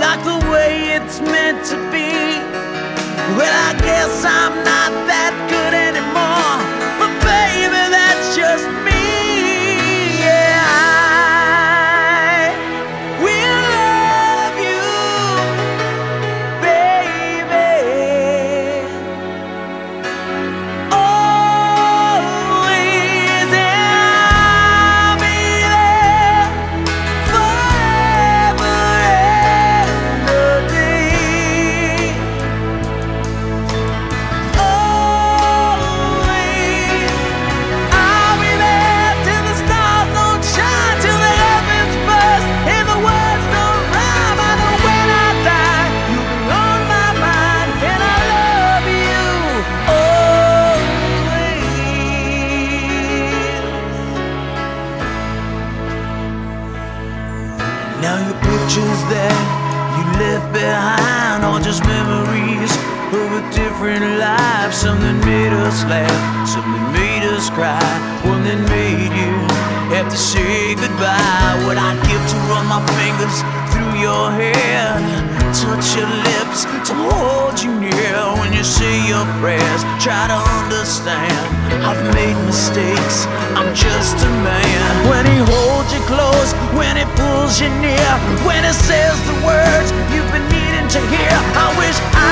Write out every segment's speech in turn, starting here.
like the way it's meant to be. Well, I guess I'm not that good anymore, but baby, that's just different life. Something made us laugh, something made us cry, one that made you have to say goodbye. What I'd give to run my fingers through your hair, touch your lips to hold you near when you say your prayers. Try to understand, I've made mistakes. I'm just a man. When he holds you close, when he pulls you near, when he says the words you've been needing to hear. I wish I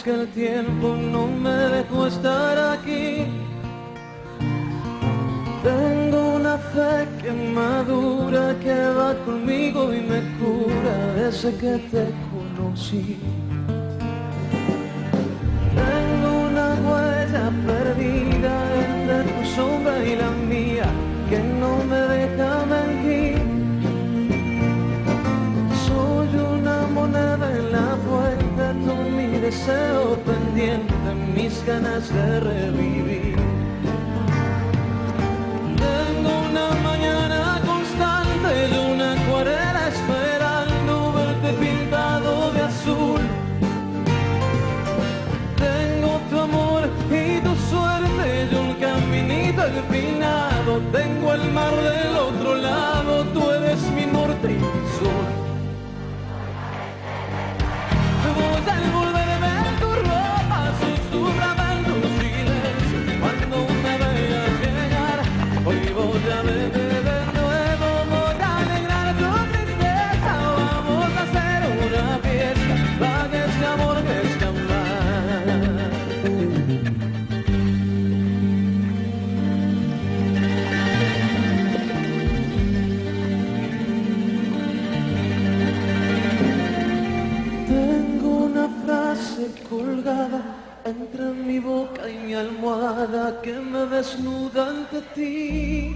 que el tiempo no me dejó estar aquí. Tengo una fe que madura, que va conmigo y me cura desde que te conocí. Tengo una huella perdida entre tu sombra y la mía, que no deseo pendiente, mis ganas de revivir. Tengo una mañana constante y una acuarela mi almohada que me desnuda ante ti.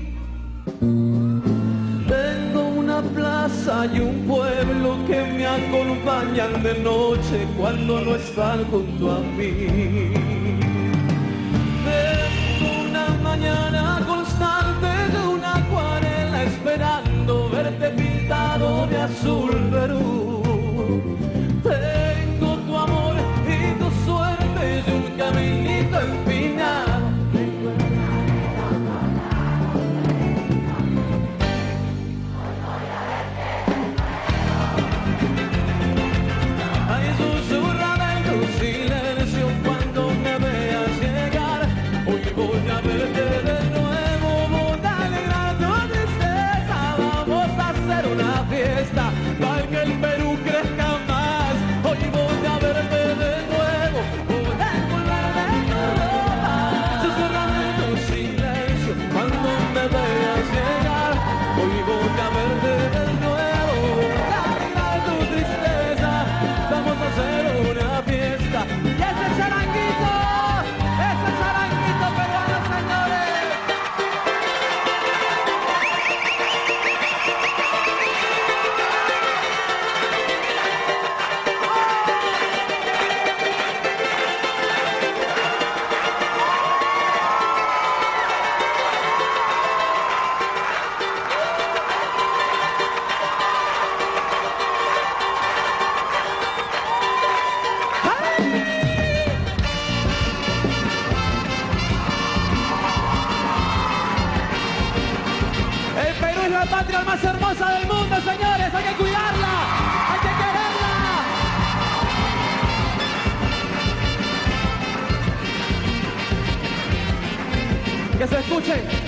Tengo una plaza y un pueblo que me acompañan de noche cuando no están junto a mí. Tengo una mañana constante de una acuarela esperando verte pintado de azul Perú Escuchen.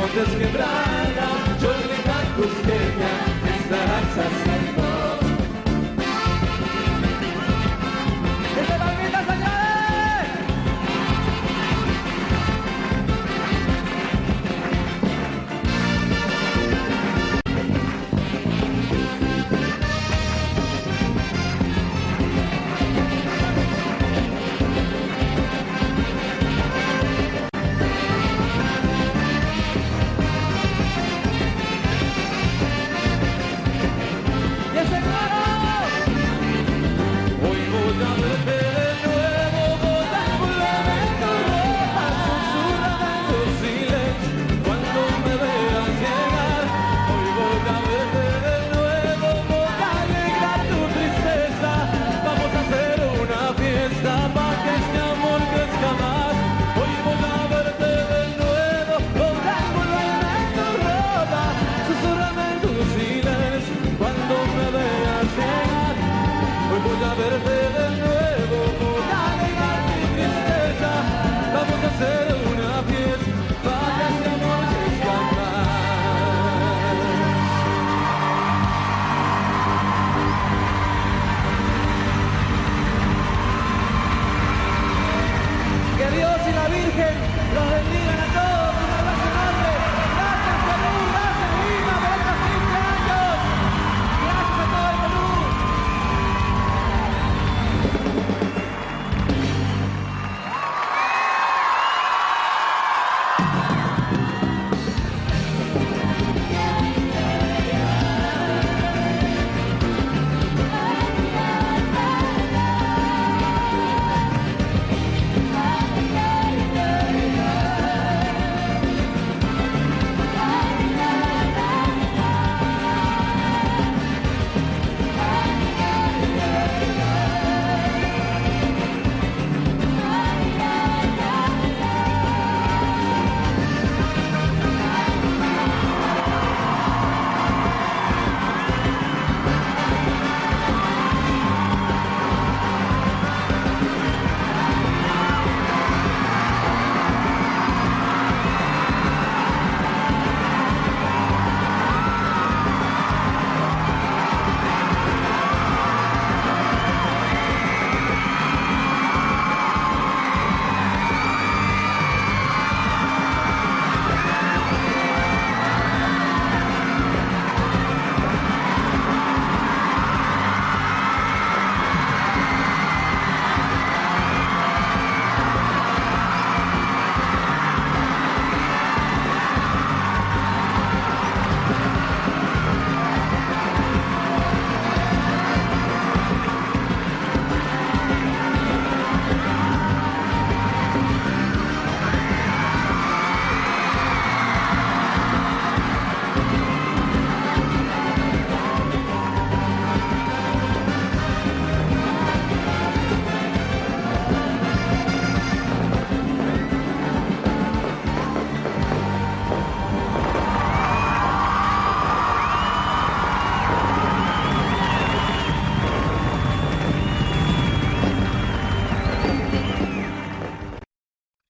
portas quebradas.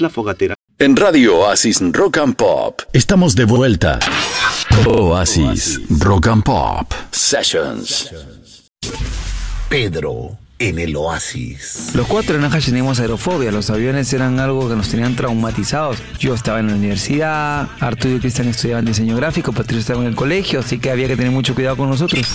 La Fogatera. En Radio Oasis Rock and Pop estamos de vuelta. Oasis Rock and Pop Sessions. Pedro en el oasis. Los cuatro en Naja teníamos aerofobia, los aviones eran algo que nos tenían traumatizados. Yo estaba en la universidad, Arturo y Cristian estudiaban diseño gráfico, Patricio estaba en el colegio, así que había que tener mucho cuidado con nosotros.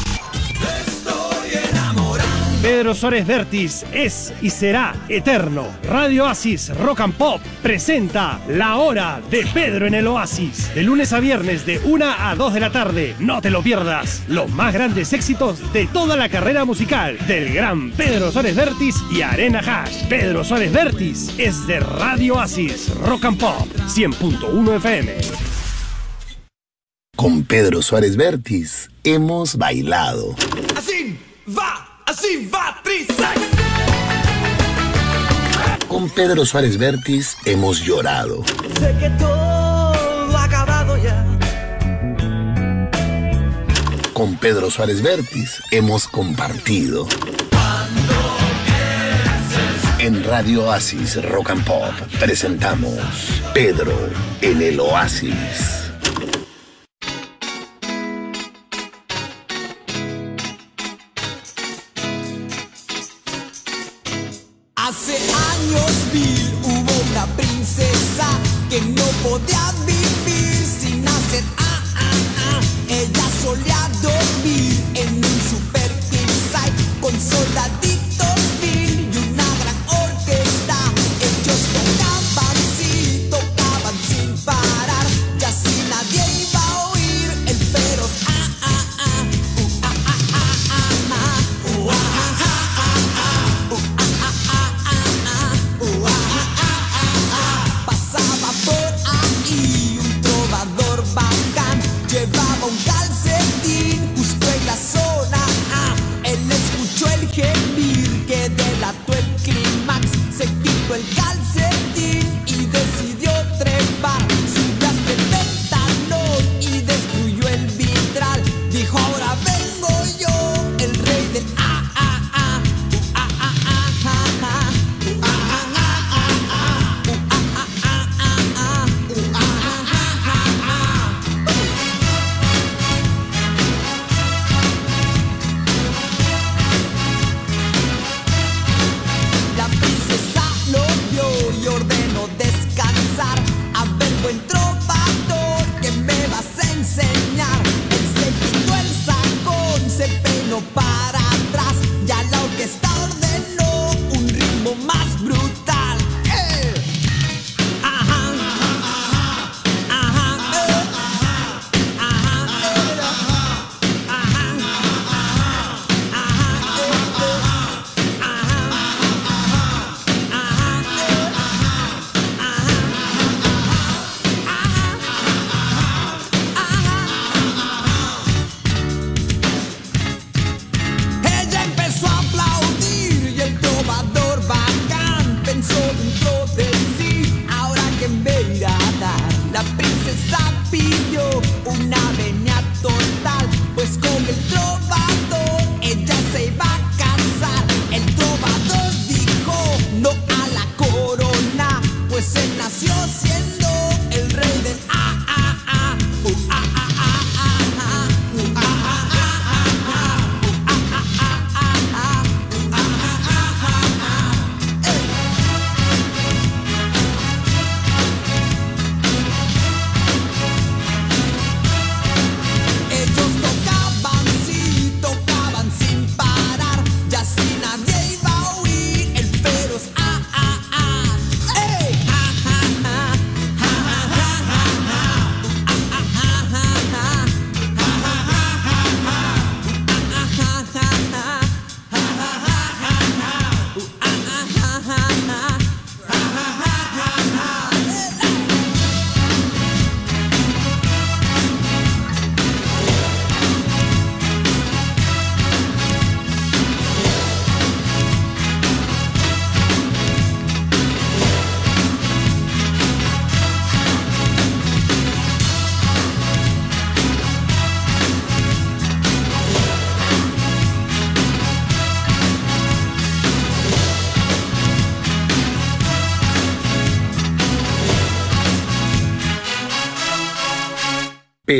Pedro Suárez Vértiz es y será eterno. Radio Oasis Rock and Pop presenta La Hora de Pedro en el Oasis. De lunes a viernes de 1 a 2 de la tarde. No te lo pierdas. Los más grandes éxitos de toda la carrera musical del gran Pedro Suárez Vértiz y Arena Hash. Pedro Suárez Vértiz es de Radio Oasis Rock and Pop 100.1 FM. Con Pedro Suárez Vértiz hemos bailado. Así va, así va, trisex. Con Pedro Suárez Vértiz hemos llorado. Sé que todo ha acabado ya. Con Pedro Suárez Vértiz hemos compartido. En Radio Oasis Rock and Pop presentamos Pedro en el Oasis. Princesa que no podía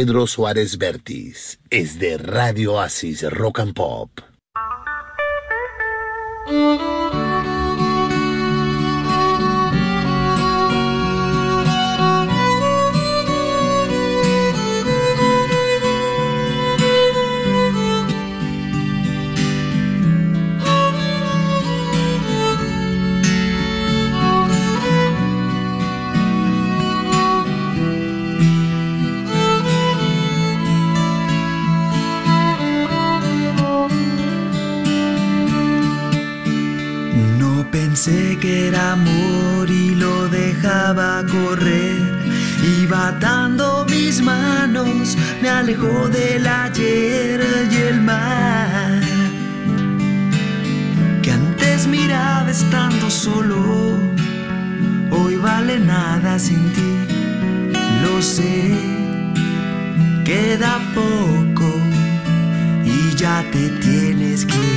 Pedro Suárez Vértiz es de Radio Oasis Rock and Pop. Lo sé, queda poco y ya te tienes que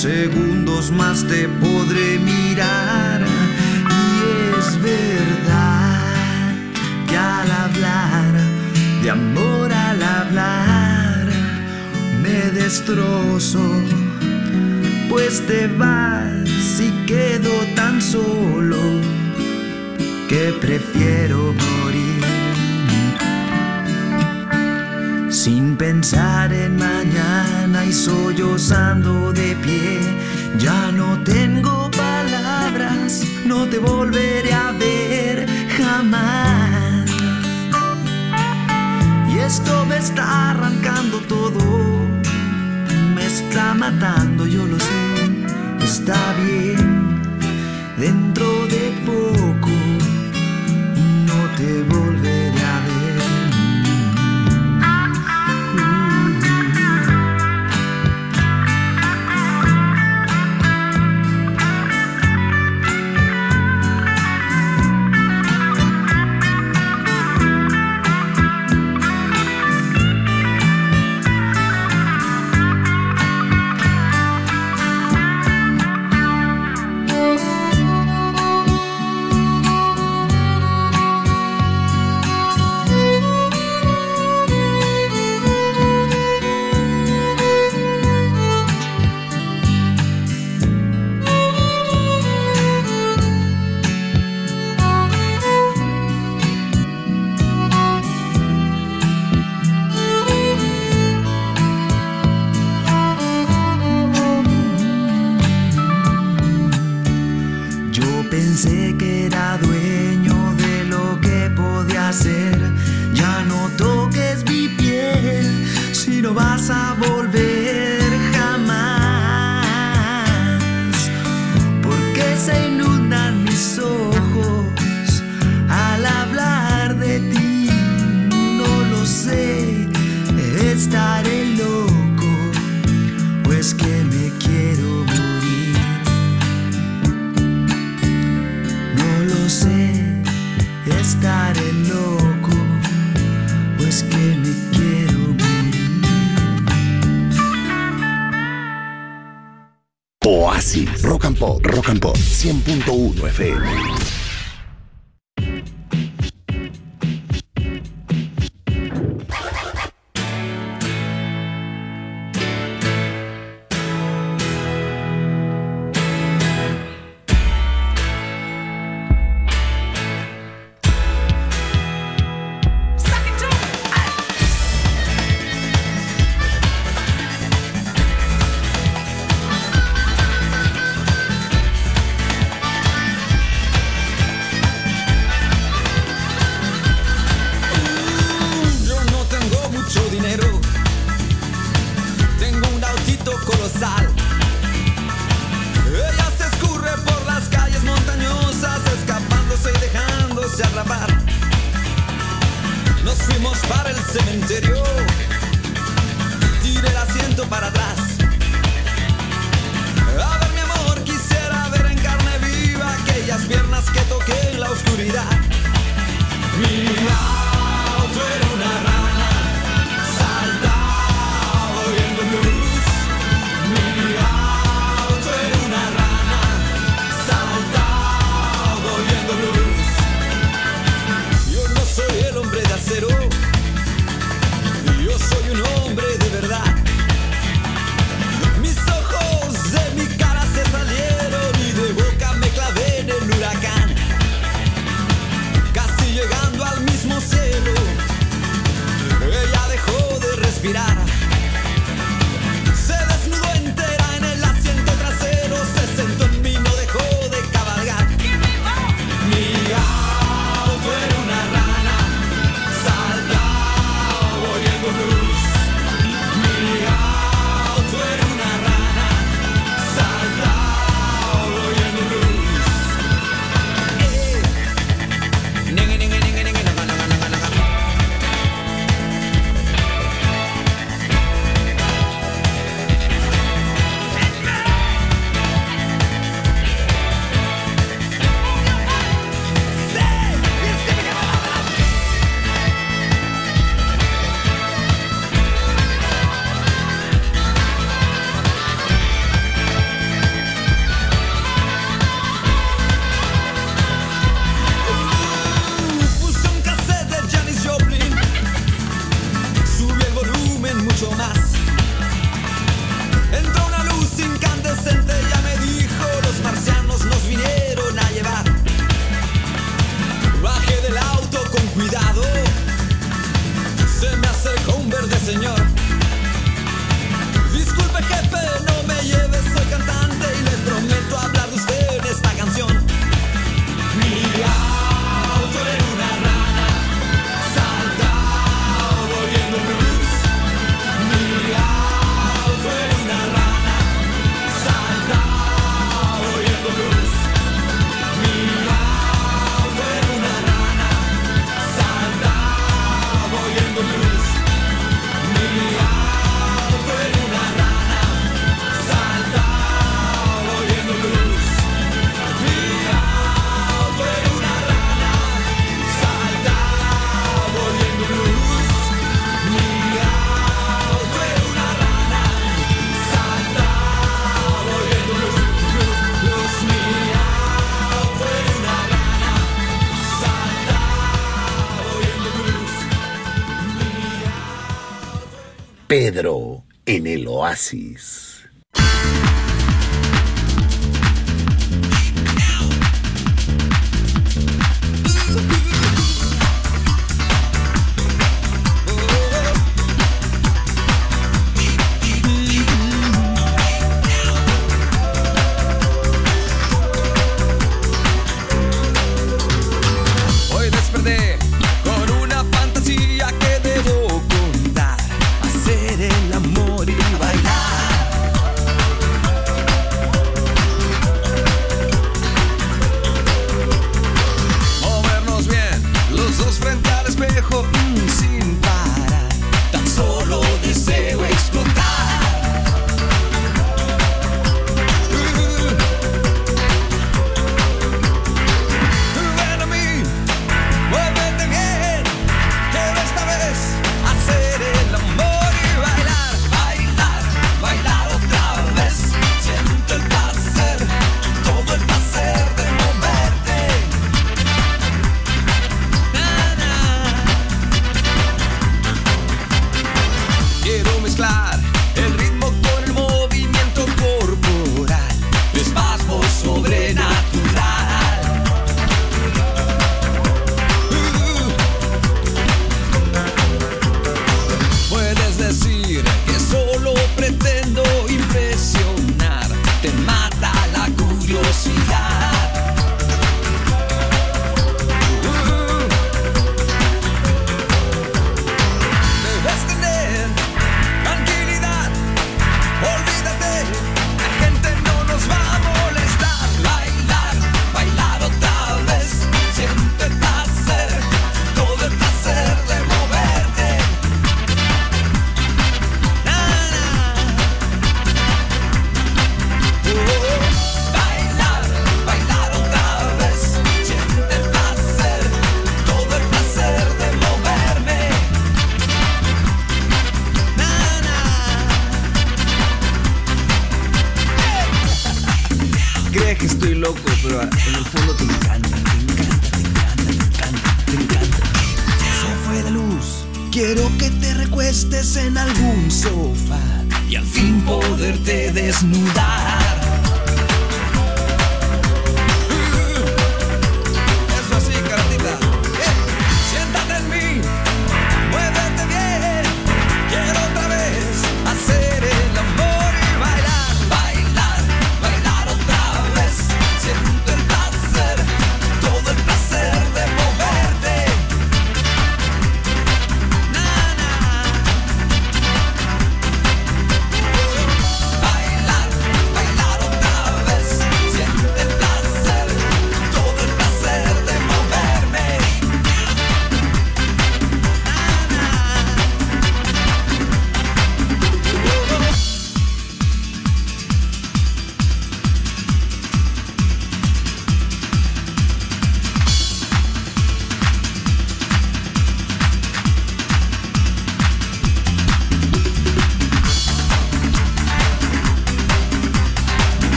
segundos más te podré mirar? Y es verdad que al hablar de amor al hablar me destrozo, pues te vas y quedo tan solo que prefiero Sin pensar en mañana y sollozando de pie, ya no tengo palabras, no te volveré a ver jamás. Y esto me está arrancando todo, me está matando, yo lo sé, está bien, dentro de poco no te volveré era dueño de lo que podía hacer. Ya no toques mi piel si no vas a volver Oasis Rock and Pop, Rock and Pop 100.1 FM. El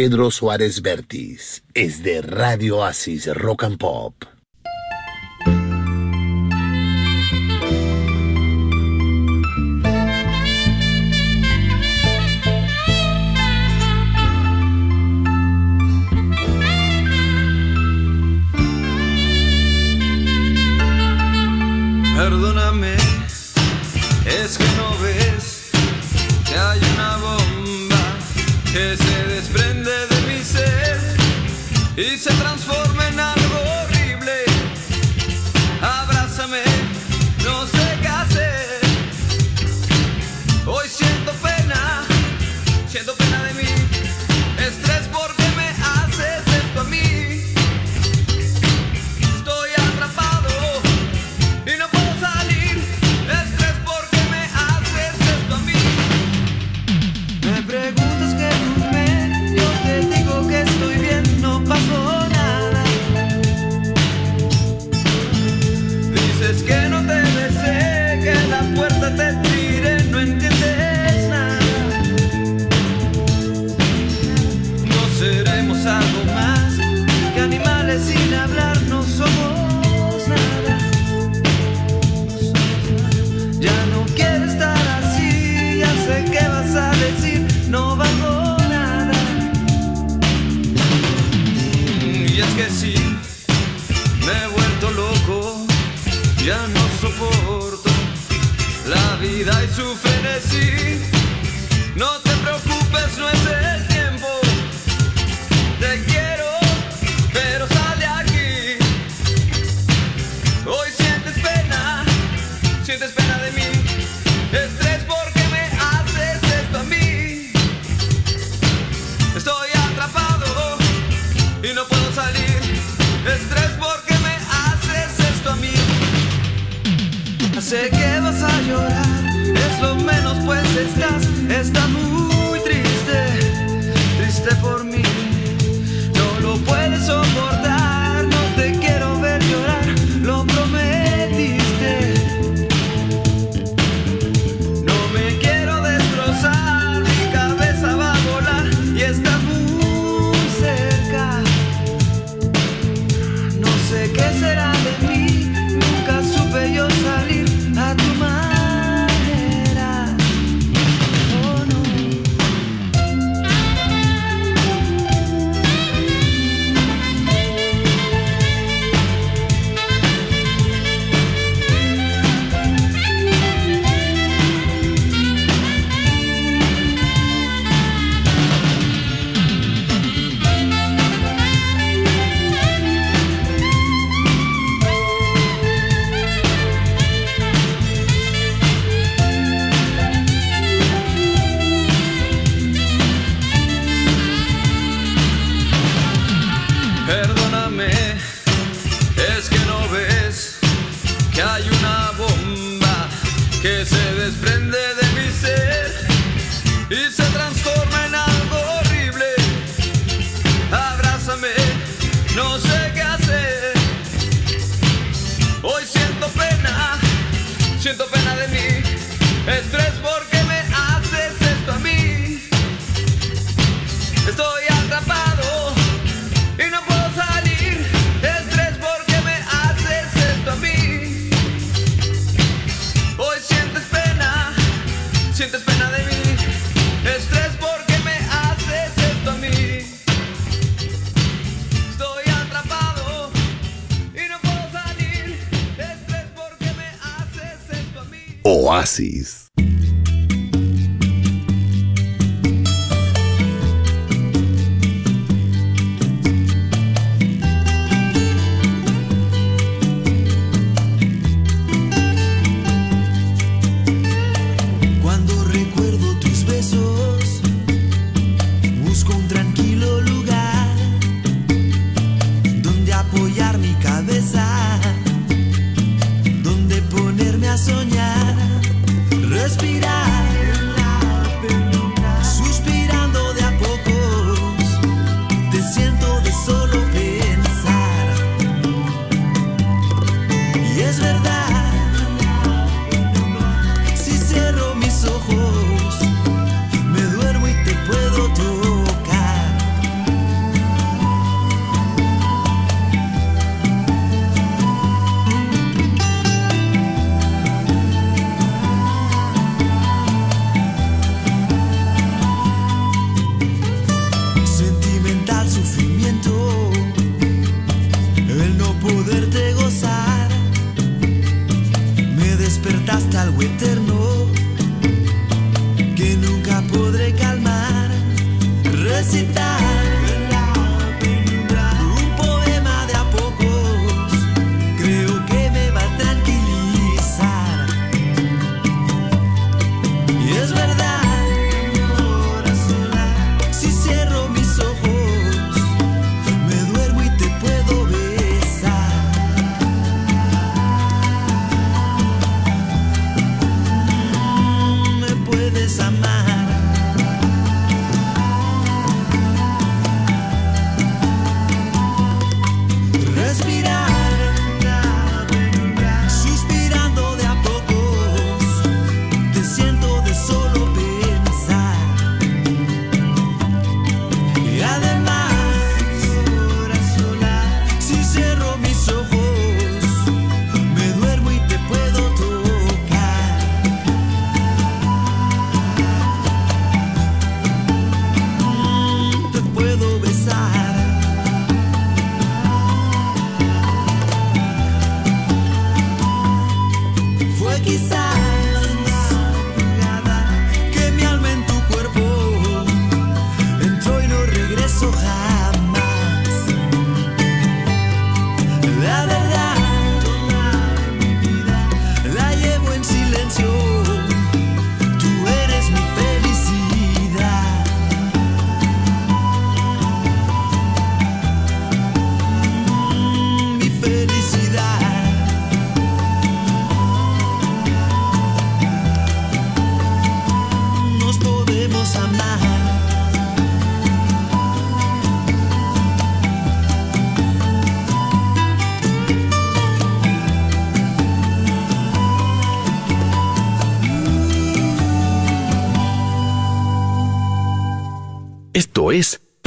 Pedro Suárez Vértiz es de Radio Asis Rock and Pop.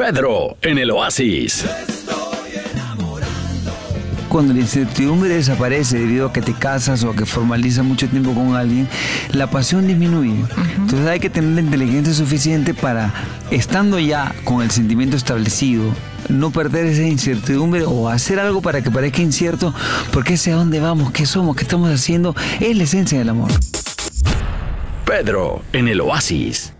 Pedro en el Oasis. Cuando la incertidumbre desaparece debido a que te casas o a que formalizas mucho tiempo con alguien, la pasión disminuye. Entonces hay que tener la inteligencia suficiente para, estando ya con el sentimiento establecido, no perder esa incertidumbre o hacer algo para que parezca incierto, porque ese a dónde vamos, qué somos, qué estamos haciendo, es la esencia del amor. Pedro en el Oasis.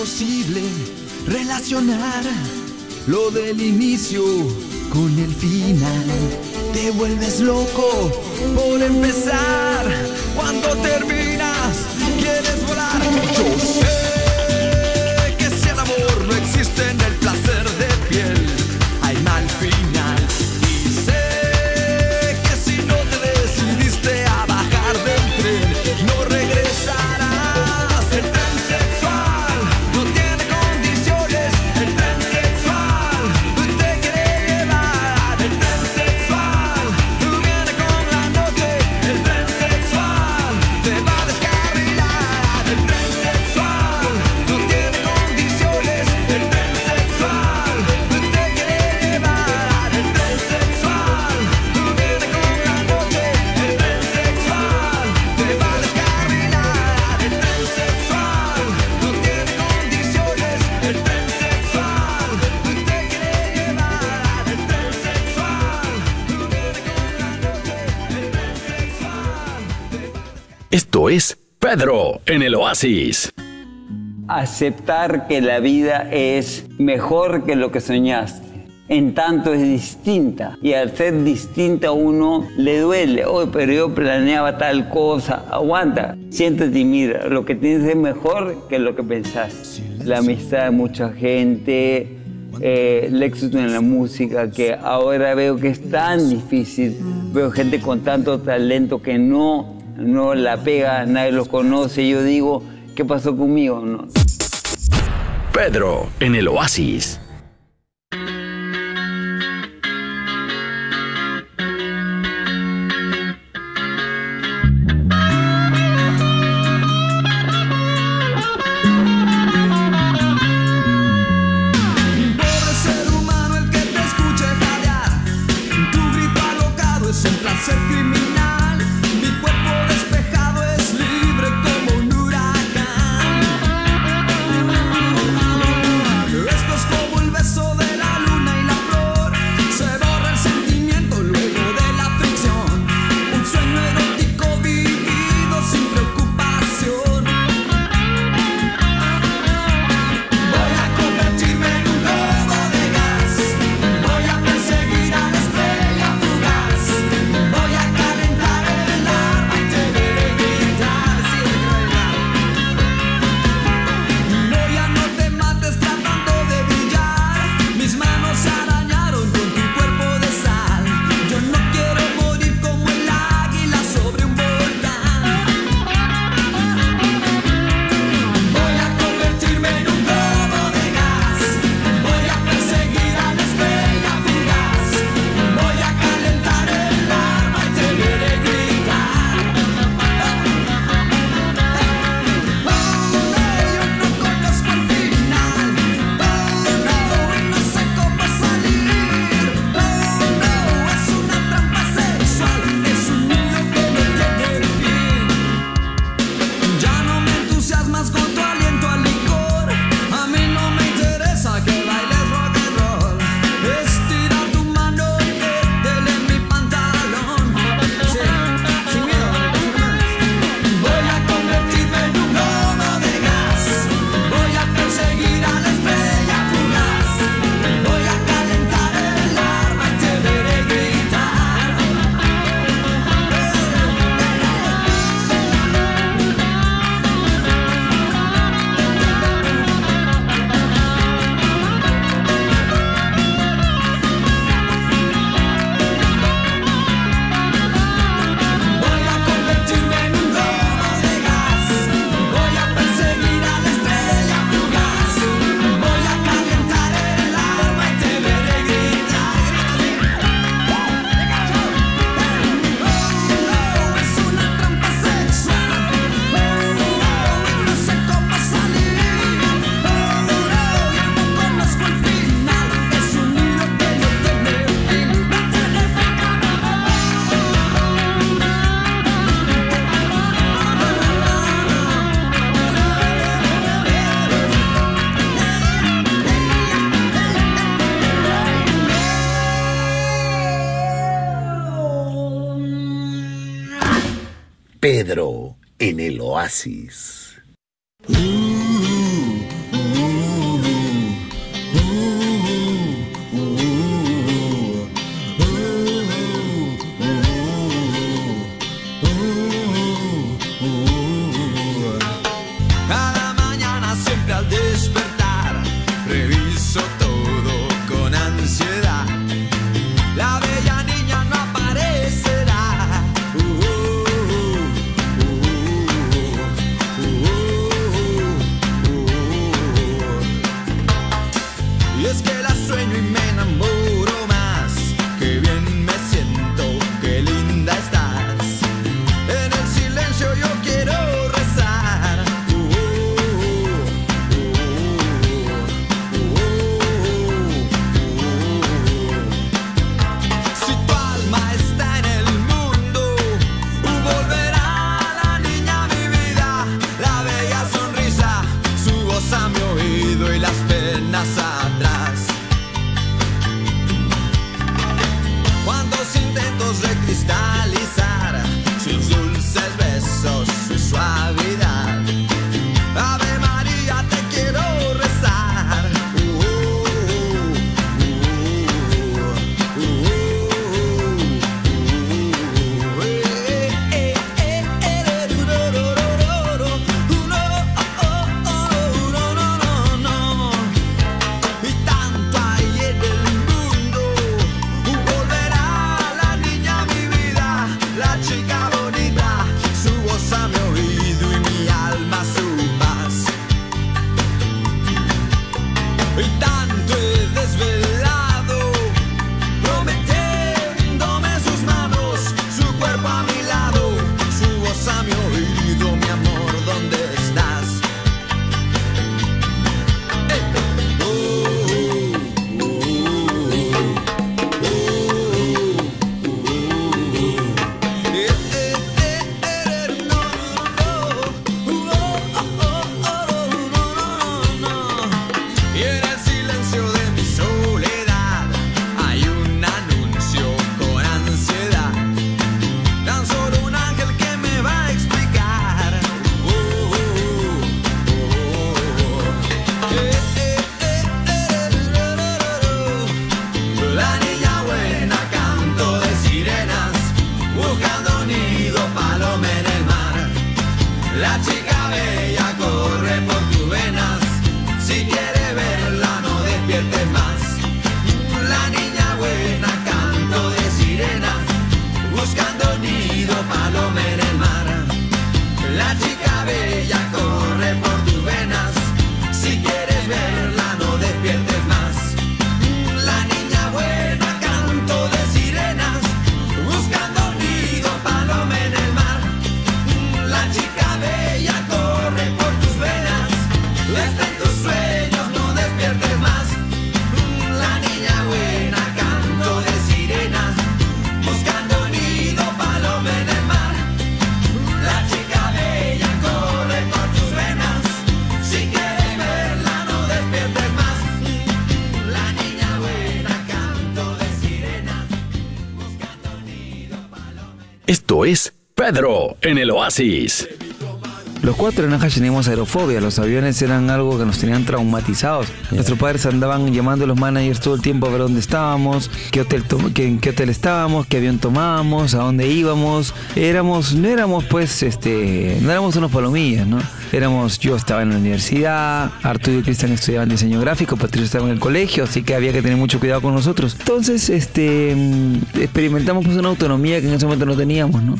imposible relacionar lo del inicio con el final. Te vuelves loco por empezar cuando terminas. Pedro en el Oasis. Aceptar que la vida es mejor que lo que soñaste. En tanto es distinta y al ser distinta a uno le duele. Hoy, oh, pero yo planeaba tal cosa. Aguanta, siéntate y mira. Lo que tienes es mejor que lo que pensaste. La amistad de mucha gente, eh, el éxito en la música, que ahora veo que es tan difícil. Veo gente con tanto talento que no no la pega, nadie los conoce. Yo digo, ¿qué pasó conmigo? No. Pedro en el Oasis. Oasis. Esto es Pedro en el Oasis. Los cuatro en Najash teníamos aerofobia, los aviones eran algo que nos tenían traumatizados. Nuestros padres andaban llamando a los managers todo el tiempo a ver dónde estábamos, qué hotel, qué- en qué hotel estábamos, qué avión tomábamos, a dónde íbamos. Éramos, no éramos pues, este, no éramos unos palomillas, ¿no? Éramos, yo estaba en la universidad, Arturo y Cristian estudiaban diseño gráfico, Patricio estaba en el colegio, así que había que tener mucho cuidado con nosotros. Entonces, este, mm, experimentamos pues una autonomía que en ese momento no teníamos, ¿no?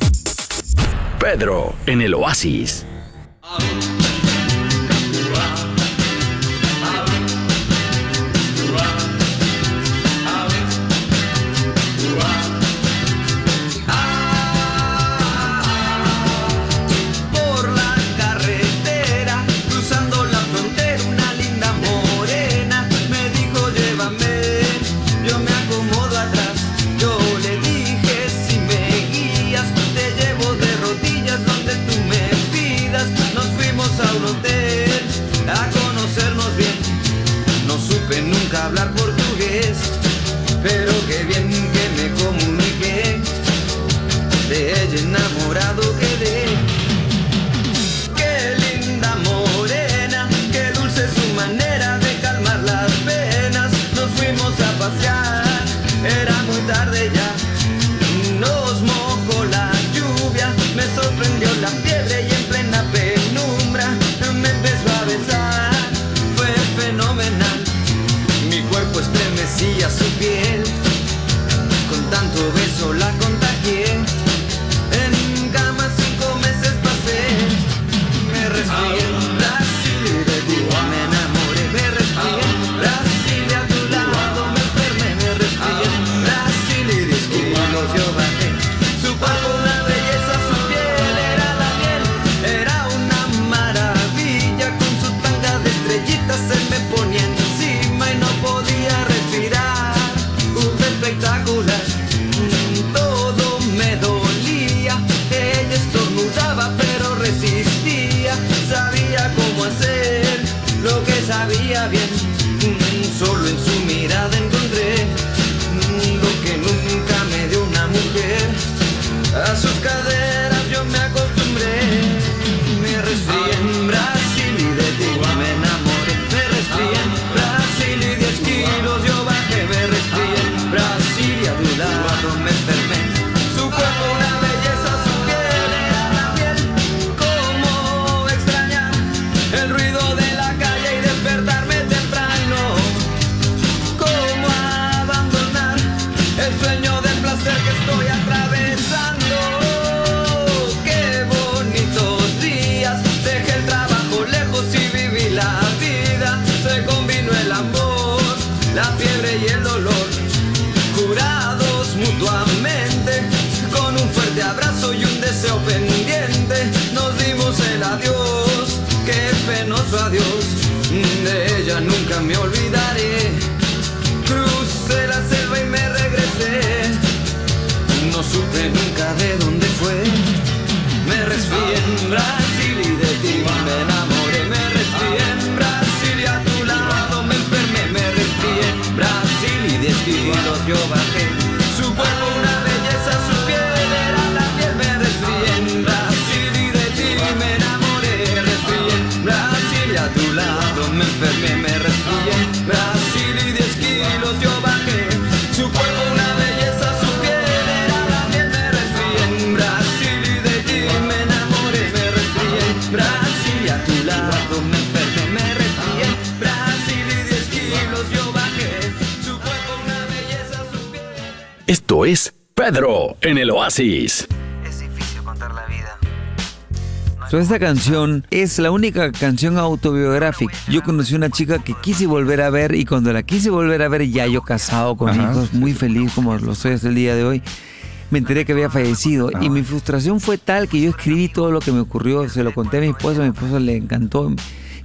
Pedro en el Oasis. Fiebre y el dolor, curados mutuamente, con un fuerte abrazo y un deseo pendiente. Nos dimos el adiós, qué penoso adiós, de ella nunca me olvidaré. Esto es Pedro en el Oasis. So, esta canción es la única canción autobiográfica. Yo conocí una chica que quise volver a ver y cuando la quise volver a ver ya yo casado con Ajá. hijos, muy feliz como lo soy hasta el día de hoy, me enteré que había fallecido y mi frustración fue tal que yo escribí todo lo que me ocurrió, se lo conté a mi esposa, a mi esposa le encantó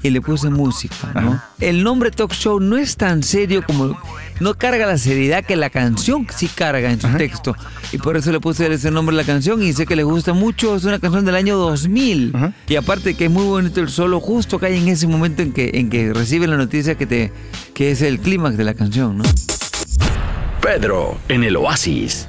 y le puse música, ¿no? El nombre Talk Show no es tan serio como no carga la seriedad que la canción sí carga en su texto y por eso le puse ese nombre a la canción y sé que le gusta mucho, es una canción del año 2000 y aparte que es muy bonito el solo justo que hay en ese momento en que en que recibe la noticia que te que es el clímax de la canción, ¿no? Pedro en el Oasis.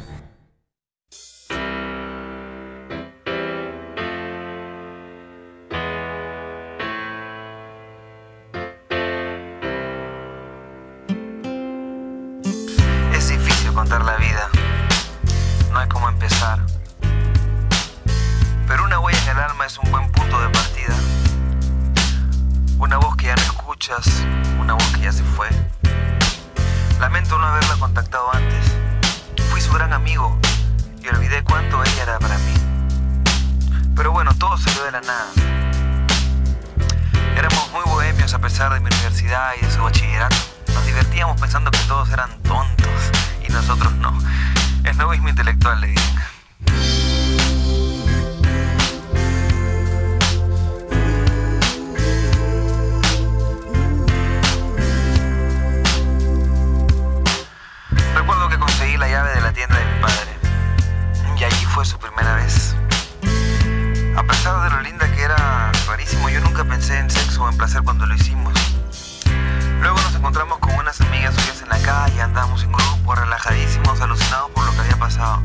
Todo salió de la nada. Éramos muy bohemios a pesar de mi universidad y de su bachillerato. Nos divertíamos pensando que todos eran tontos y nosotros no. Es novismo intelectual, le dicen. Recuerdo que conseguí la llave de la tienda de mi padre. Y allí fue su primera vez. A pesar de lo linda que era, rarísimo, yo nunca pensé en sexo o en placer cuando lo hicimos. Luego nos encontramos con unas amigas suyas en la calle, andábamos en grupo, relajadísimos, alucinados por lo que había pasado.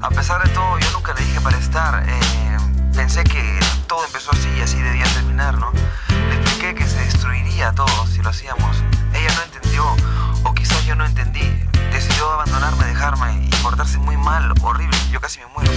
A pesar de todo, yo nunca le dije para estar. eh, pensé que todo empezó así y así debía terminar, ¿no? Le expliqué que se destruiría todo si lo hacíamos. Ella no entendió, o quizás yo no entendí. Decidió abandonarme, dejarme y portarse muy mal, horrible. Yo casi me muero.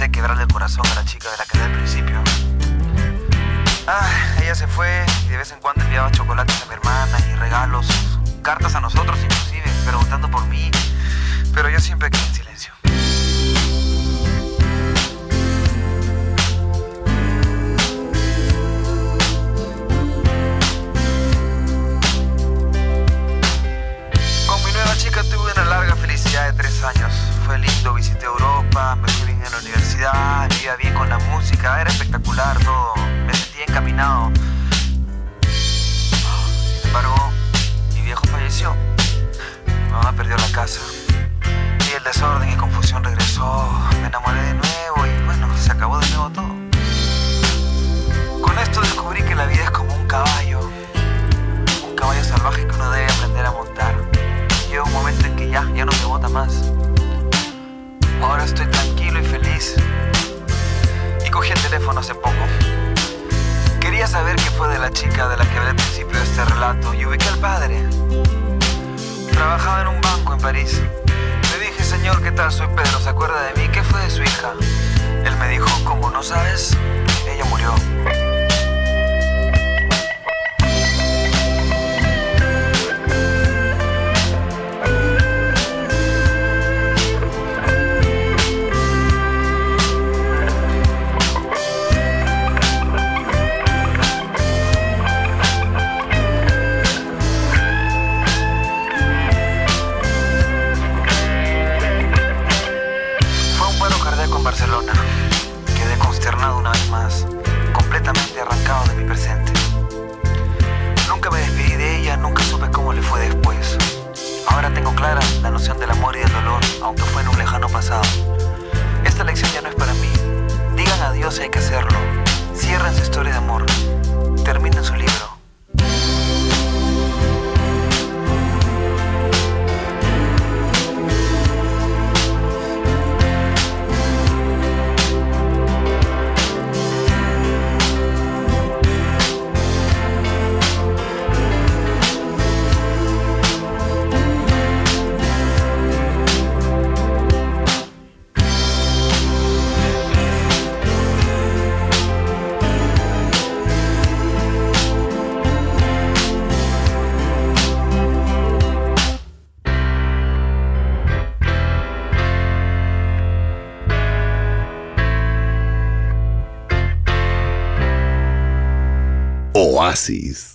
Pensé quebrarle el corazón a la chica de la que hablé al principio. Ah, ella se fue y de vez en cuando enviaba chocolates a mi hermana y regalos, cartas a nosotros inclusive, preguntando por mí, pero yo siempre quedé en silencio. Fue lindo, visité Europa, me fui bien en la universidad, iba bien con la música, era espectacular todo. Me sentía encaminado. Sin embargo, mi viejo falleció. Mi mamá perdió la casa. Y el desorden y confusión regresó. Me enamoré de nuevo y bueno, se acabó de nuevo todo. Con esto descubrí que la vida es como un caballo. Un caballo salvaje que uno debe aprender a montar. Llega un momento en que ya, ya no me bota más. Ahora estoy tranquilo y feliz. Y cogí el teléfono hace poco. Quería saber qué fue de la chica de la que hablé al principio de este relato y ubiqué al padre. Trabajaba en un banco en París. Le dije, señor, ¿qué tal? Soy Pedro, ¿se acuerda de mí? ¿Qué fue de su hija? Él me dijo, ¿cómo no sabes? Ella murió. Pasado. Esta lección ya no es para mí. Digan adiós si hay que hacerlo. Cierren su historia de amor. Terminen su libro. Oasis.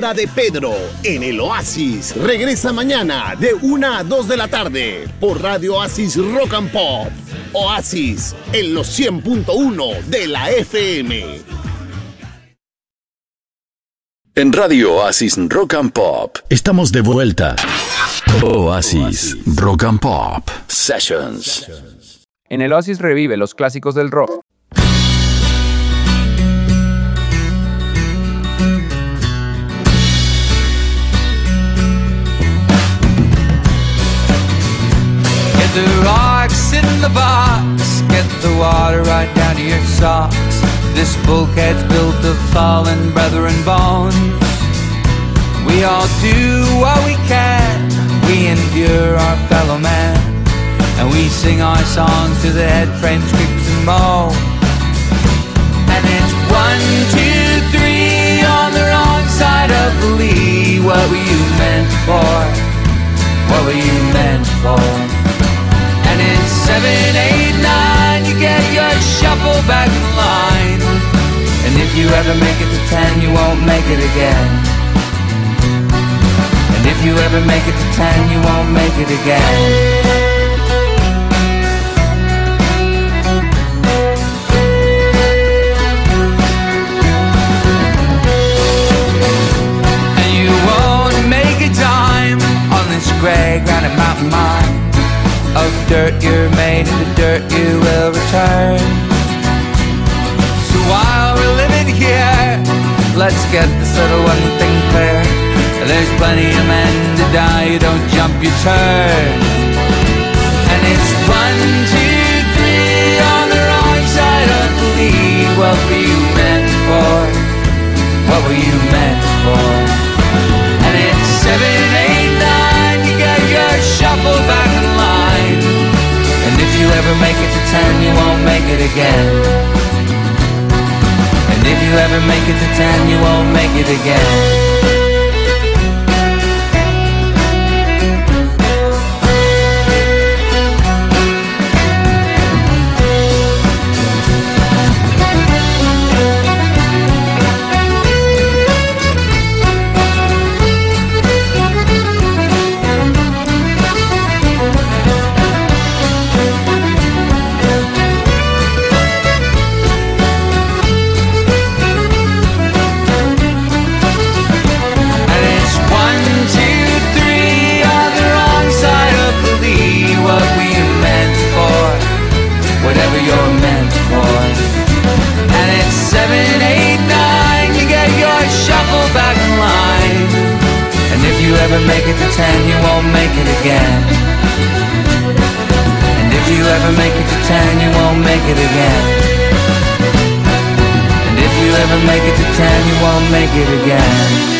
Hora de Pedro en el Oasis. Regresa mañana de 1 a 2 de la tarde por Radio Oasis Rock and Pop. Oasis en los 100.1 de la FM. En Radio Oasis Rock and Pop estamos de vuelta. Oasis Rock and Pop Sessions. En el Oasis revive los clásicos del rock. The rocks in the box, get the water right down to your socks. This bulkhead's built of fallen brethren bones. We all do what we can, we endure our fellow man, and we sing our songs to the head French kicks and. And it's one, two, three on the wrong side of the lead. What were you meant for? What were you meant for? Seven, eight, nine, you get your shuffle back in line. And if you ever make it to ten, you won't make it again. And if you ever make it to ten, you won't make it again. And you won't make a dime on this gray granite mountain mine of dirt you're made and the dirt you will return. So while we're living here, let's get this little one thing clear. There's plenty of men to die, you don't jump, you turn. And it's one, two, three on the wrong side of the lead. What were you meant for? What were you meant for? And it's seven, eight, nine, you get your shuffle back you ever make it to ten, you won't make it again. And if you ever make it to ten, you won't make it again. If you ever make it to ten, you won't make it again. And if you ever make it to ten, you won't make it again. And if you ever make it to ten, you won't make it again.